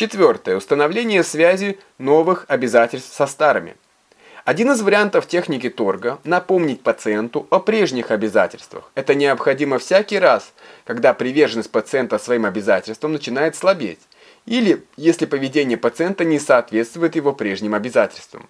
Четвертое. Установление связи новых обязательств со старыми. Один из вариантов техники торга – напомнить пациенту о прежних обязательствах. Это необходимо всякий раз, когда приверженность пациента своим обязательствам начинает слабеть, или если поведение пациента не соответствует его прежним обязательствам.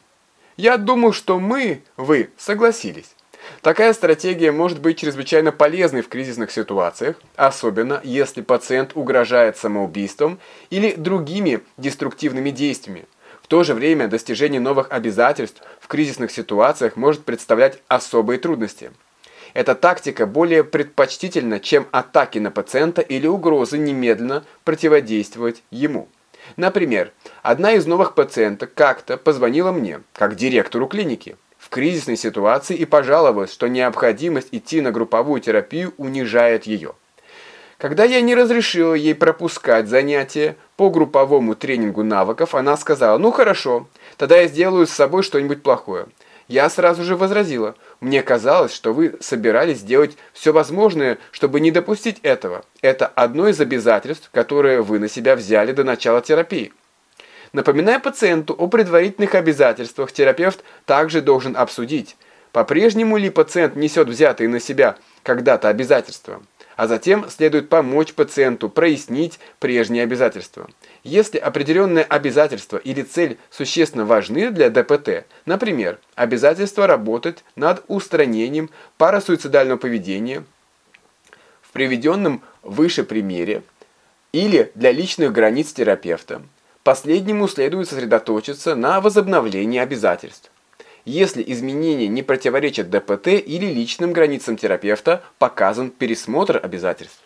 Я думаю, что мы, вы, согласились. Такая стратегия может быть чрезвычайно полезной в кризисных ситуациях, особенно если пациент угрожает самоубийством или другими деструктивными действиями. В то же время достижение новых обязательств в кризисных ситуациях может представлять особые трудности. Эта тактика более предпочтительна, чем атаки на пациента или угрозы немедленно противодействовать ему. Например, одна из новых пациенток как-то позвонила мне, как директору клиники кризисной ситуации и пожаловалась, что необходимость идти на групповую терапию унижает ее. Когда я не разрешила ей пропускать занятия по групповому тренингу навыков, она сказала, ну хорошо, тогда я сделаю с собой что-нибудь плохое. Я сразу же возразила, мне казалось, что вы собирались сделать все возможное, чтобы не допустить этого. Это одно из обязательств, которые вы на себя взяли до начала терапии. Напоминая пациенту о предварительных обязательствах, терапевт также должен обсудить, по-прежнему ли пациент несет взятые на себя когда-то обязательства, а затем следует помочь пациенту прояснить прежние обязательства. Если определенное обязательство или цель существенно важны для ДПТ, например, обязательство работать над устранением парасуицидального поведения в приведенном выше примере, или для личных границ терапевта, Последнему следует сосредоточиться на возобновлении обязательств. Если изменения не противоречат ДПТ или личным границам терапевта, показан пересмотр обязательств.